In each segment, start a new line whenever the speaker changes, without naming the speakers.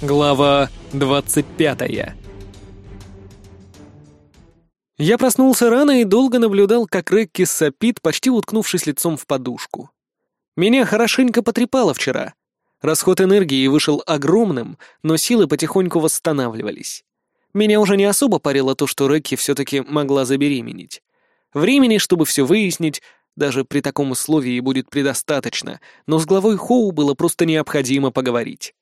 Глава 25 Я проснулся рано и долго наблюдал, как Рекки сопит, почти уткнувшись лицом в подушку. Меня хорошенько потрепало вчера. Расход энергии вышел огромным, но силы потихоньку восстанавливались. Меня уже не особо парило то, что Рекки все-таки могла забеременеть. Времени, чтобы все выяснить, даже при таком условии будет предостаточно, но с главой Хоу было просто необходимо поговорить.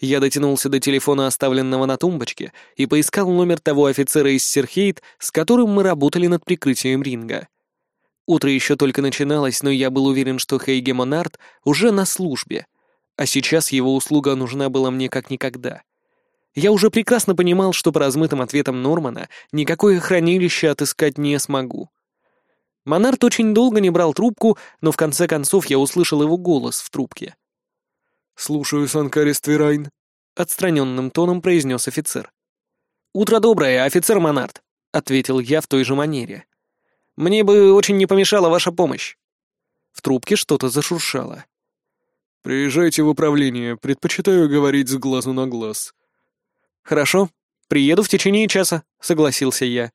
Я дотянулся до телефона, оставленного на тумбочке, и поискал номер того офицера из Серхейт, с которым мы работали над прикрытием ринга. Утро еще только начиналось, но я был уверен, что Хейге Монард уже на службе, а сейчас его услуга нужна была мне как никогда. Я уже прекрасно понимал, что по размытым ответам Нормана никакое хранилище отыскать не смогу. Монард очень долго не брал трубку, но в конце концов я услышал его голос в трубке.
«Слушаю, Санкари Ствирайн», — отстраненным тоном произнес офицер.
«Утро доброе, офицер Монард», — ответил я в той же манере. «Мне бы очень не помешала ваша помощь». В трубке что-то зашуршало.
«Приезжайте в управление, предпочитаю говорить с глазу на глаз».
«Хорошо, приеду в течение часа», — согласился я.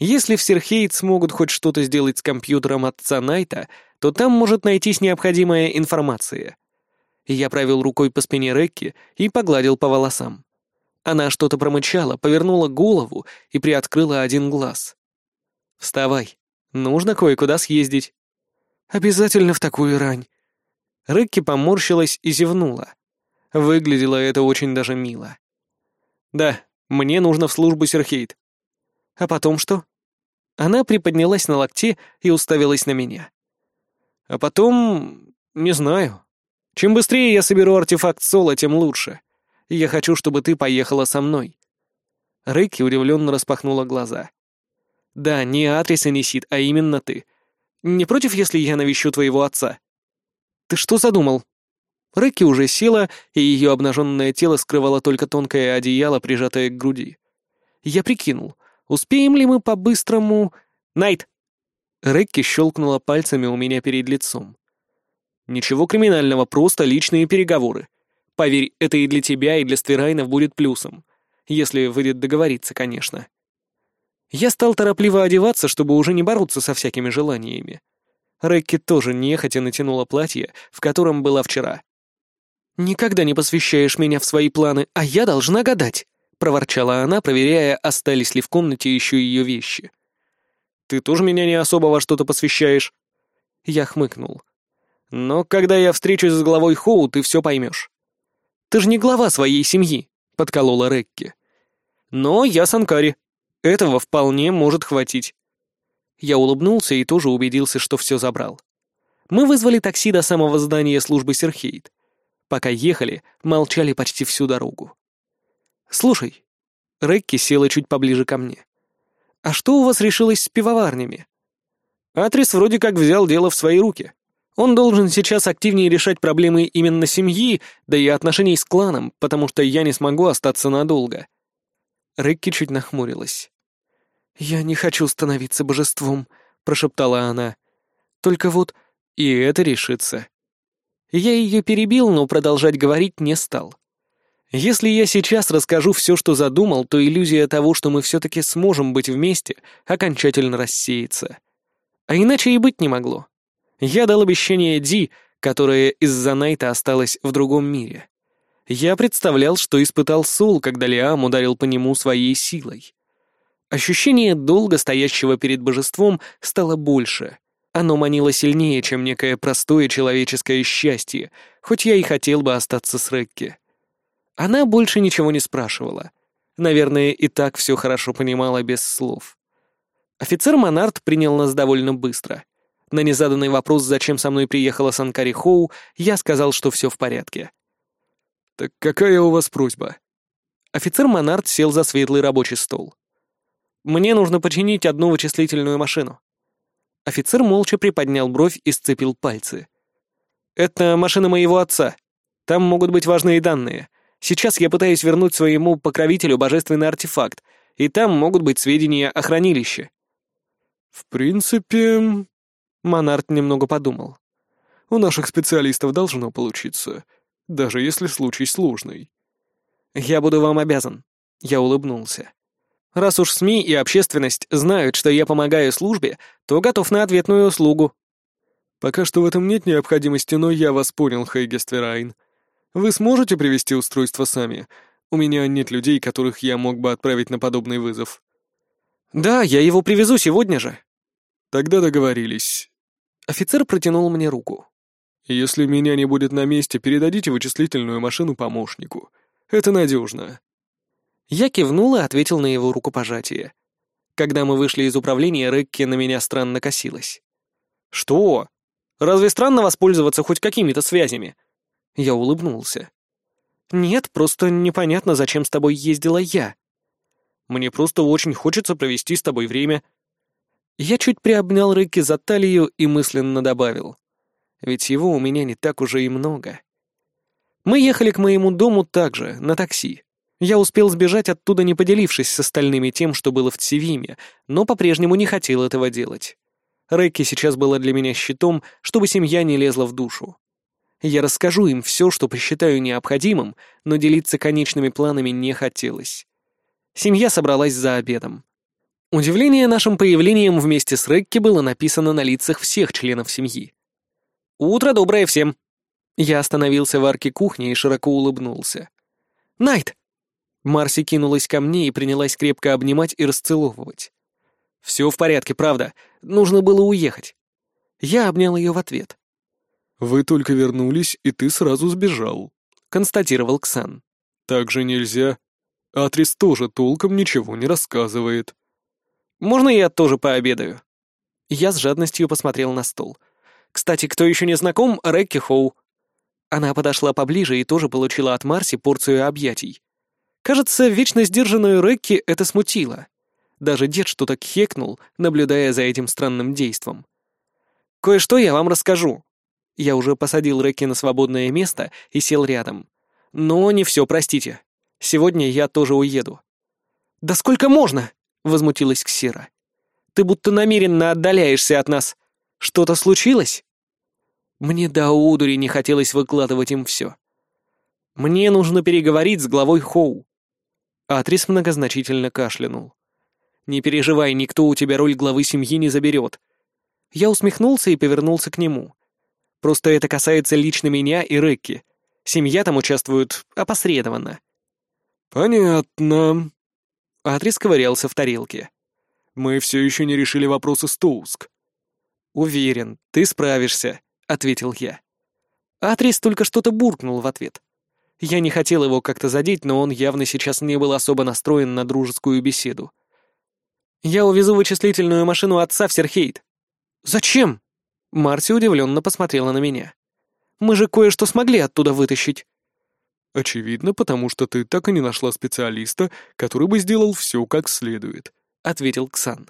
Если в Серхейт смогут хоть что-то сделать с компьютером отца Найта, то там может найтись необходимая информация я провел рукой по спине Рекки и погладил по волосам. Она что-то промычала, повернула голову и приоткрыла один глаз. «Вставай, нужно кое-куда съездить». «Обязательно в такую рань». Рекки поморщилась и зевнула. Выглядело это очень даже мило. «Да, мне нужно в службу Серхейт». «А потом что?» Она приподнялась на локте и уставилась на меня. «А потом... не знаю. Чем быстрее я соберу артефакт Соло, тем лучше. Я хочу, чтобы ты поехала со мной». Рейки удивленно распахнула глаза. «Да, не Атрис Анисит, а именно ты. Не против, если я навещу твоего отца?» «Ты что задумал?» Рекки уже села, и ее обнаженное тело скрывало только тонкое одеяло, прижатое к груди. Я прикинул, успеем ли мы по-быстрому... «Найт!» Рекки щелкнула пальцами у меня перед лицом. Ничего криминального, просто личные переговоры. Поверь, это и для тебя, и для Стверайнов будет плюсом. Если выйдет договориться, конечно. Я стал торопливо одеваться, чтобы уже не бороться со всякими желаниями. Рекки тоже нехотя натянула платье, в котором была вчера. «Никогда не посвящаешь меня в свои планы, а я должна гадать», — проворчала она, проверяя, остались ли в комнате еще ее вещи. «Ты тоже меня не особо во что-то посвящаешь?» Я хмыкнул. Но когда я встречусь с главой Хоу, ты все поймешь. Ты же не глава своей семьи, подколола Рекки. Но я Санкари. Этого вполне может хватить. Я улыбнулся и тоже убедился, что все забрал. Мы вызвали такси до самого здания службы Серхейт. Пока ехали, молчали почти всю дорогу. «Слушай», — Рекки села чуть поближе ко мне, — «а что у вас решилось с пивоварнями?» Атрис вроде как взял дело в свои руки. Он должен сейчас активнее решать проблемы именно семьи, да и отношений с кланом, потому что я не смогу остаться надолго. Рекки чуть нахмурилась. «Я не хочу становиться божеством», — прошептала она. «Только вот и это решится». Я ее перебил, но продолжать говорить не стал. Если я сейчас расскажу все, что задумал, то иллюзия того, что мы все-таки сможем быть вместе, окончательно рассеется. А иначе и быть не могло. Я дал обещание Ди, которое из-за Найта осталось в другом мире. Я представлял, что испытал Сол, когда Лиам ударил по нему своей силой. Ощущение долга, стоящего перед божеством, стало больше. Оно манило сильнее, чем некое простое человеческое счастье, хоть я и хотел бы остаться с Рекки. Она больше ничего не спрашивала. Наверное, и так все хорошо понимала без слов. Офицер Монарт принял нас довольно быстро. На незаданный вопрос, зачем со мной приехала Санкари Хоу, я сказал, что все в порядке.
«Так какая у вас просьба?»
Офицер Монарт сел за светлый рабочий стол. «Мне нужно починить одну вычислительную машину». Офицер молча приподнял бровь и сцепил пальцы. «Это машина моего отца. Там могут быть важные данные. Сейчас я пытаюсь вернуть своему покровителю божественный артефакт, и там могут быть сведения о хранилище».
«В принципе...» Монарт немного подумал. «У наших специалистов должно получиться, даже если случай сложный».
«Я буду вам обязан», — я улыбнулся. «Раз уж СМИ и общественность знают, что я помогаю службе, то готов на ответную услугу».
«Пока что в этом нет необходимости, но я вас понял, Хейгестверайн. Вы сможете привести устройство сами? У меня нет людей, которых я мог бы отправить на подобный вызов».
«Да, я его привезу сегодня же».
«Тогда договорились».
Офицер протянул мне руку.
«Если меня не будет на месте, передадите вычислительную машину помощнику. Это надежно».
Я кивнул и ответил на его рукопожатие. Когда мы вышли из управления, Рекки на меня странно косилась. «Что? Разве странно воспользоваться хоть какими-то связями?» Я улыбнулся. «Нет, просто непонятно, зачем с тобой ездила я. Мне просто очень хочется провести с тобой время». Я чуть приобнял Рыки за талию и мысленно добавил. Ведь его у меня не так уже и много. Мы ехали к моему дому также, на такси. Я успел сбежать оттуда, не поделившись с остальными тем, что было в Цивиме, но по-прежнему не хотел этого делать. Рэки сейчас была для меня щитом, чтобы семья не лезла в душу. Я расскажу им все, что посчитаю необходимым, но делиться конечными планами не хотелось. Семья собралась за обедом. Удивление нашим появлением вместе с Рэкки было написано на лицах всех членов семьи. «Утро доброе всем!» Я остановился в арке кухни и широко улыбнулся. «Найт!» Марси кинулась ко мне и принялась крепко обнимать и расцеловывать. «Все в порядке, правда. Нужно было уехать». Я обнял ее в ответ.
«Вы только вернулись, и ты сразу сбежал», —
констатировал Ксан.
«Так же нельзя. Атрис тоже толком ничего не рассказывает».
«Можно я тоже пообедаю?» Я с жадностью посмотрел на стол. «Кстати, кто еще не знаком, Рекки Хоу». Она подошла поближе и тоже получила от Марси порцию объятий. Кажется, вечно сдержанную Рекки это смутило. Даже дед что-то кхекнул, наблюдая за этим странным действом. «Кое-что я вам расскажу». Я уже посадил Рекки на свободное место и сел рядом. «Но не все, простите. Сегодня я тоже уеду». «Да сколько можно?» — возмутилась Ксира. «Ты будто намеренно отдаляешься от нас. Что-то случилось?» Мне до удури не хотелось выкладывать им все. Мне нужно переговорить с главой Хоу. Атрис многозначительно кашлянул. «Не переживай, никто у тебя роль главы семьи не заберет». Я усмехнулся и повернулся к нему. «Просто это касается лично меня и Рекки. Семья там участвует опосредованно».
«Понятно».
Атрис ковырялся в тарелке.
«Мы все еще не решили вопросы Стоуск».
«Уверен, ты справишься», — ответил я. Атрис только что-то буркнул в ответ. Я не хотел его как-то задеть, но он явно сейчас не был особо настроен на дружескую беседу. «Я увезу вычислительную машину отца в Серхейт». «Зачем?» Марси удивленно посмотрела на меня. «Мы же кое-что смогли оттуда вытащить».
«Очевидно, потому что ты так и не нашла специалиста, который бы сделал все как следует», — ответил Ксан.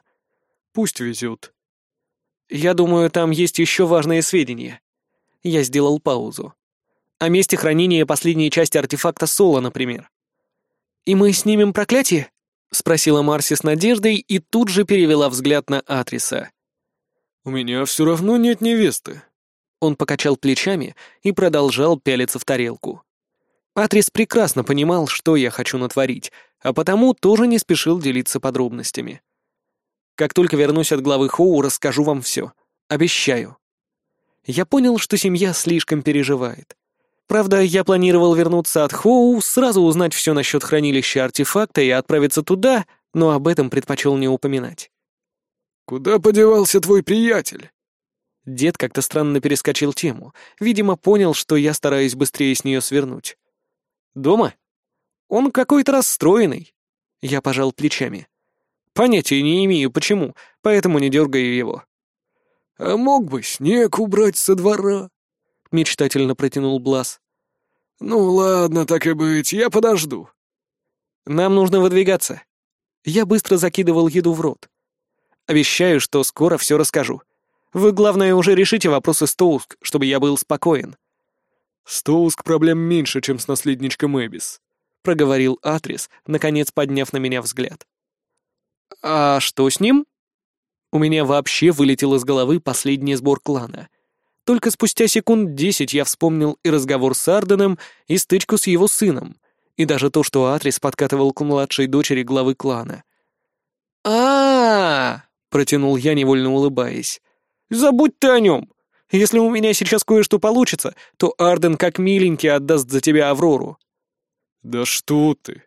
«Пусть везет».
«Я думаю, там есть еще важные сведения». Я сделал паузу. О месте хранения последней части артефакта Соло, например. «И мы снимем проклятие?» — спросила Марси с надеждой и тут же перевела взгляд на Атриса.
«У меня все равно нет невесты».
Он покачал плечами и продолжал пялиться в тарелку. Атрис прекрасно понимал, что я хочу натворить, а потому тоже не спешил делиться подробностями. Как только вернусь от главы Хоу, расскажу вам все. Обещаю. Я понял, что семья слишком переживает. Правда, я планировал вернуться от Хоу, сразу узнать все насчет хранилища артефакта и отправиться туда, но об этом предпочел не упоминать.
«Куда подевался твой приятель?»
Дед как-то странно перескочил тему. Видимо, понял, что я стараюсь быстрее с нее свернуть. «Дома? Он какой-то расстроенный». Я пожал плечами. Понятия не имею, почему, поэтому не дергаю его.
«А мог бы снег убрать со двора?» — мечтательно протянул Блас. «Ну ладно, так и быть, я подожду».
«Нам нужно выдвигаться». Я быстро закидывал еду в рот. «Обещаю, что скоро все расскажу. Вы, главное, уже решите вопросы Стоуск, чтобы я был спокоен».
«Стоуск проблем меньше, чем с наследничком Эбис», — проговорил Атрис, наконец подняв на меня взгляд.
«А что с ним?» У меня вообще вылетел из головы последний сбор клана — только спустя секунд десять я вспомнил и разговор с Арденом, и стычку с его сыном, И даже то, что Атрис подкатывал к младшей дочери главы клана. а, протянул я, невольно улыбаясь. «Забудь ты о нем! Если у меня сейчас кое-что получится, то Арден как миленький отдаст за тебя Аврору».
«Да что ты!»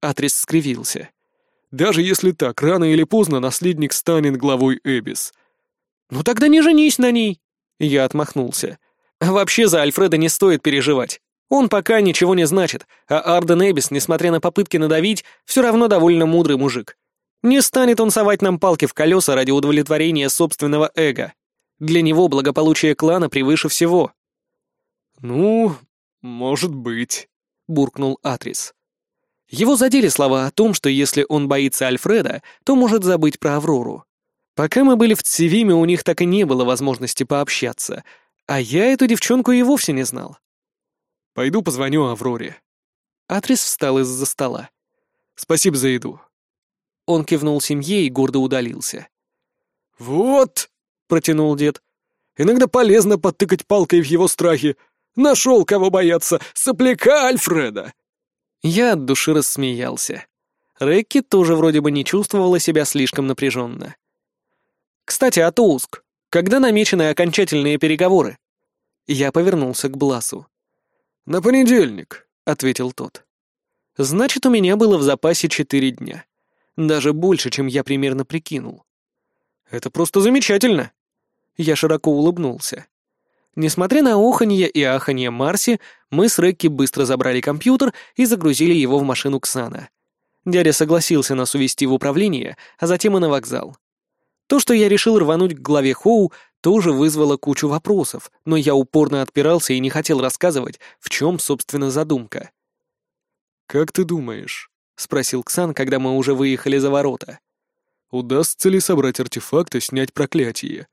Атрис скривился.
«Даже если так, рано или поздно наследник станет главой Эбис».
«Ну тогда не женись на ней!» Я отмахнулся. «Вообще за Альфреда не стоит переживать. Он пока ничего не значит, а Арден Эбис, несмотря на попытки надавить, все равно довольно мудрый мужик. Не станет он совать нам палки в колеса ради удовлетворения собственного эго. Для него благополучие клана превыше всего».
«Ну, может быть», — буркнул Атрис.
Его задели слова о том, что если он боится Альфреда, то может забыть про Аврору. Пока мы были в Цивиме, у них так и не было возможности пообщаться, а я эту девчонку и вовсе не знал.
«Пойду позвоню Авроре».
Атрис встал из-за стола.
«Спасибо за еду».
Он кивнул семье и гордо удалился.
«Вот», — протянул дед, — «иногда полезно подтыкать палкой в его страхе. Нашел, кого бояться, сопляка Альфреда».
Я от души рассмеялся. Рекки тоже вроде бы не чувствовала себя слишком напряженно. «Кстати, о Тоуск. Когда намечены окончательные переговоры?» Я повернулся к Бласу.
«На понедельник», — ответил тот.
«Значит, у меня было в запасе четыре дня. Даже больше, чем я примерно прикинул. Это просто замечательно!» Я широко улыбнулся. Несмотря на оханье и аханье Марси, мы с Рекки быстро забрали компьютер и загрузили его в машину Ксана. Дядя согласился нас увезти в управление, а затем и на вокзал. То, что я решил рвануть к главе Хоу, тоже вызвало кучу вопросов, но я упорно отпирался и не хотел рассказывать, в чем, собственно, задумка.
«Как ты думаешь?» — спросил Ксан, когда мы уже выехали за ворота. «Удастся ли собрать артефакты, снять проклятие?»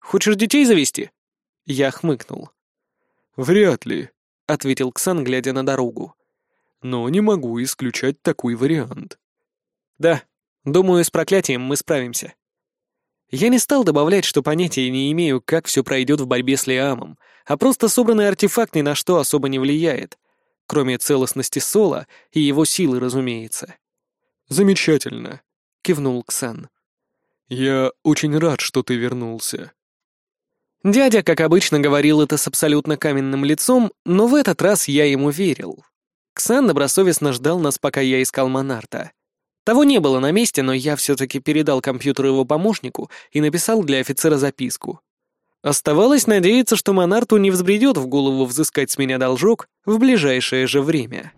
«Хочешь детей завести?» Я хмыкнул.
«Вряд ли», —
ответил Ксан, глядя на дорогу.
«Но не могу исключать такой вариант».
«Да, думаю, с проклятием мы справимся». Я не стал добавлять, что понятия не имею, как все пройдет в борьбе с Лиамом, а просто собранный артефакт ни на что особо не влияет, кроме целостности Сола и его силы, разумеется.
«Замечательно», — кивнул
Ксан.
«Я очень рад, что ты вернулся».
Дядя, как обычно, говорил это с абсолютно каменным лицом, но в этот раз я ему верил. Ксан добросовестно ждал нас, пока я искал Монарта. Того не было на месте, но я все-таки передал компьютер его помощнику и написал для офицера записку. Оставалось надеяться, что Монарту не взбредет в голову взыскать с меня должок в ближайшее же время.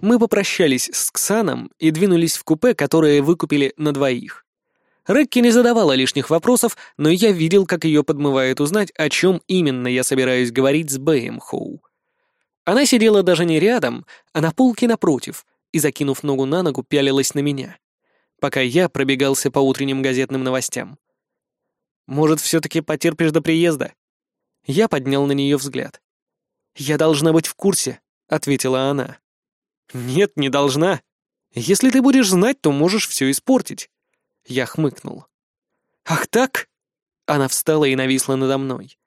Мы попрощались с Ксаном и двинулись в купе, которое выкупили на двоих. Рекки не задавала лишних вопросов, но я видел, как ее подмывает узнать, о чем именно я собираюсь говорить с Бэем Хоу. Она сидела даже не рядом, а на полке напротив, и, закинув ногу на ногу, пялилась на меня, пока я пробегался по утренним газетным новостям. «Может, все-таки потерпишь до приезда?» Я поднял на нее взгляд. «Я должна быть в курсе», — ответила она. «Нет, не должна. Если ты будешь знать, то можешь все испортить. Я хмыкнул. «Ах так?» Она встала и нависла надо мной.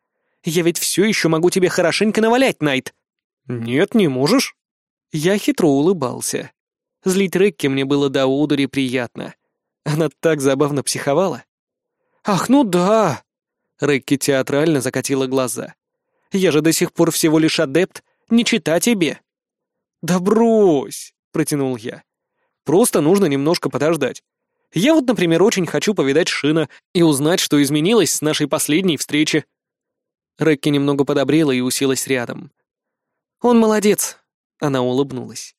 «Я ведь все еще могу тебе хорошенько навалять, Найт!» «Нет, не можешь». Я хитро улыбался. Злить Рекки мне было до удури приятно. Она так забавно психовала. «Ах, ну да!» Рекки театрально закатила глаза. «Я же до сих пор всего лишь адепт, не чита тебе!» «Да брось!» — протянул я. «Просто нужно немножко подождать. Я вот, например, очень хочу повидать Шина и узнать, что изменилось с нашей последней встречи». Рекки немного подобрела и уселась рядом. «Он молодец», — она улыбнулась.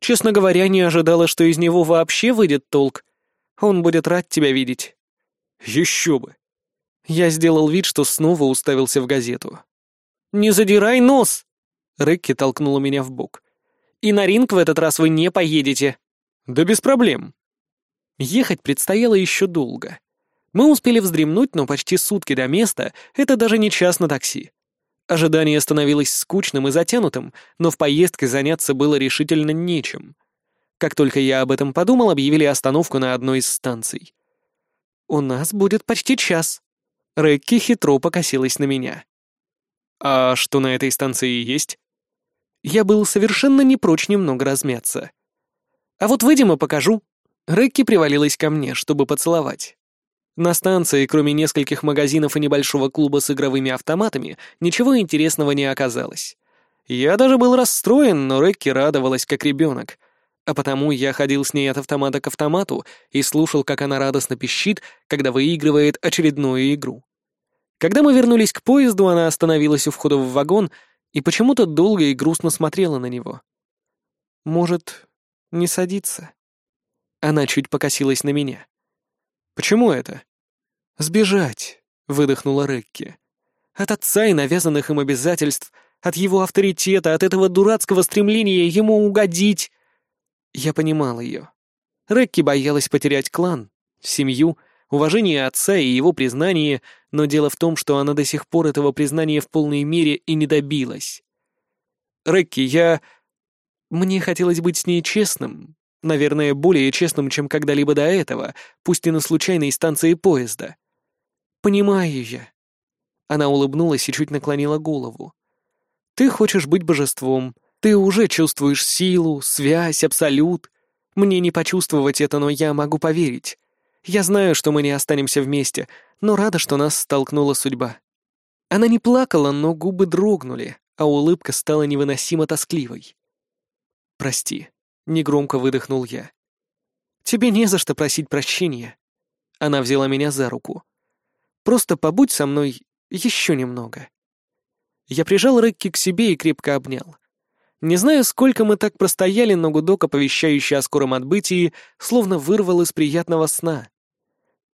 «Честно говоря, не ожидала, что из него вообще выйдет толк. Он будет рад тебя видеть».
«Еще бы!»
Я сделал вид, что снова уставился в газету. «Не задирай нос!» Рекки толкнула меня в бок. «И на ринг в этот раз вы не поедете».
«Да без проблем»,
Ехать предстояло еще долго. Мы успели вздремнуть, но почти сутки до места — это даже не час на такси. Ожидание становилось скучным и затянутым, но в поездке заняться было решительно нечем. Как только я об этом подумал, объявили остановку на одной из станций. «У нас будет почти час». Рэкки хитро покосилась на меня. А что на этой станции есть? Я был совершенно не прочь немного размяться. А вот выйдем и покажу. Рекки привалилась ко мне, чтобы поцеловать. На станции, кроме нескольких магазинов и небольшого клуба с игровыми автоматами, ничего интересного не оказалось. Я даже был расстроен, но Рекки радовалась как ребенок, а потому я ходил с ней от автомата к автомату и слушал, как она радостно пищит, когда выигрывает очередную игру. Когда мы вернулись к поезду, она остановилась у входа в вагон и почему-то долго и грустно смотрела на него. «Может, не садиться?» Она чуть покосилась на меня. «Почему это?» «Сбежать», — выдохнула Рекки. «От отца и навязанных им обязательств, от его авторитета, от этого дурацкого стремления ему угодить». Я понимал ее. Рекки боялась потерять клан, семью, уважение отца и его признание, но дело в том, что она до сих пор этого признания в полной мере и не добилась. «Рекки, я...» Мне хотелось быть с ней честным, наверное, более честным, чем когда-либо до этого, пусть и на случайной станции поезда. «Понимаю я». Она улыбнулась и чуть наклонила голову. «Ты хочешь быть божеством, ты уже чувствуешь силу, связь, абсолют. Мне не почувствовать это, но я могу поверить. Я знаю, что мы не останемся вместе, но рада, что нас столкнула судьба». Она не плакала, но губы дрогнули, а улыбка стала невыносимо тоскливой. «Прости», — негромко выдохнул я. «Тебе не за что просить прощения». Она взяла меня за руку. «Просто побудь со мной еще немного». Я прижал Рекки к себе и крепко обнял. Не знаю, сколько мы так простояли, но гудок, оповещающий о скором отбытии, словно вырвал из приятного сна.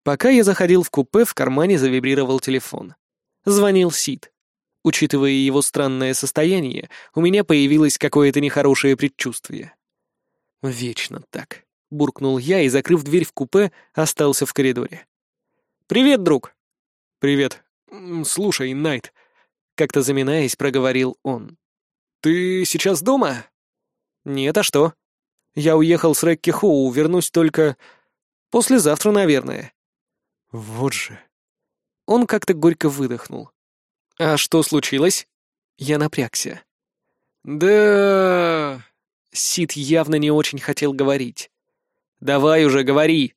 Пока я заходил в купе, в кармане завибрировал телефон. Звонил Сид. Учитывая его странное состояние, у меня появилось какое-то нехорошее предчувствие. «Вечно так», — буркнул я и, закрыв дверь в купе, остался в коридоре. «Привет, друг!»
«Привет. Слушай, Найт», — как-то заминаясь, проговорил он. «Ты сейчас дома?»
«Нет, а что?» «Я уехал с Рекки Хоу, вернусь только... послезавтра, наверное».
«Вот же...»
Он как-то горько выдохнул. «А что случилось?» Я напрягся.
«Да...»
Сид явно не очень хотел говорить. «Давай уже, говори!»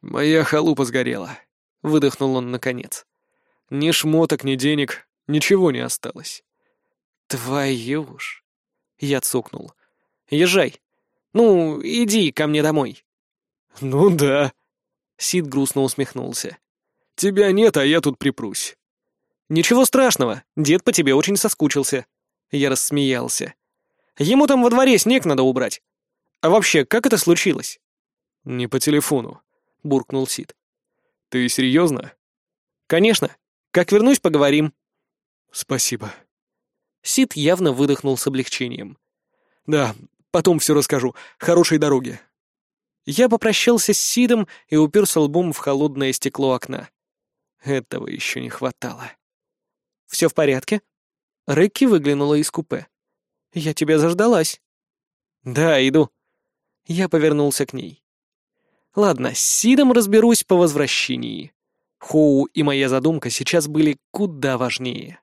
«Моя халупа сгорела», — выдохнул он наконец. «Ни шмоток, ни денег, ничего не осталось.
«Твою ж!» Я цукнул. «Езжай. Ну, иди ко мне домой».
«Ну да».
Сид грустно усмехнулся.
«Тебя нет, а я тут припрусь».
«Ничего страшного, дед по тебе очень соскучился». Я рассмеялся. «Ему там во дворе снег надо убрать. А вообще, как это случилось?»
«Не по телефону», — буркнул Сид. «Ты серьезно?»
«Конечно. Как вернусь, поговорим».
«Спасибо»,
Сид явно выдохнул с облегчением.
«Да, потом все расскажу. Хорошей дороги».
Я попрощался с Сидом и уперся лбом в холодное стекло окна. Этого еще не хватало. «Все в порядке?» Рекки выглянула из купе. «Я тебя заждалась». «Да, иду». Я повернулся к ней. «Ладно, с Сидом разберусь по возвращении. Хоу и моя задумка сейчас были куда важнее».